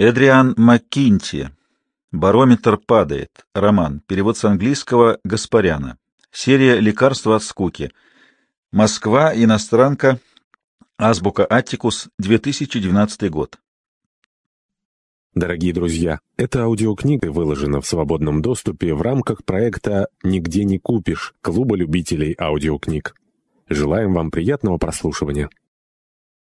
Эдриан Маккинти. Барометр падает. Роман. Перевод с английского Гаспаряна. Серия «Лекарства от скуки». Москва. Иностранка. Азбука Аттикус. 2019 год. Дорогие друзья, эта аудиокнига выложена в свободном доступе в рамках проекта «Нигде не купишь» Клуба любителей аудиокниг. Желаем вам приятного прослушивания.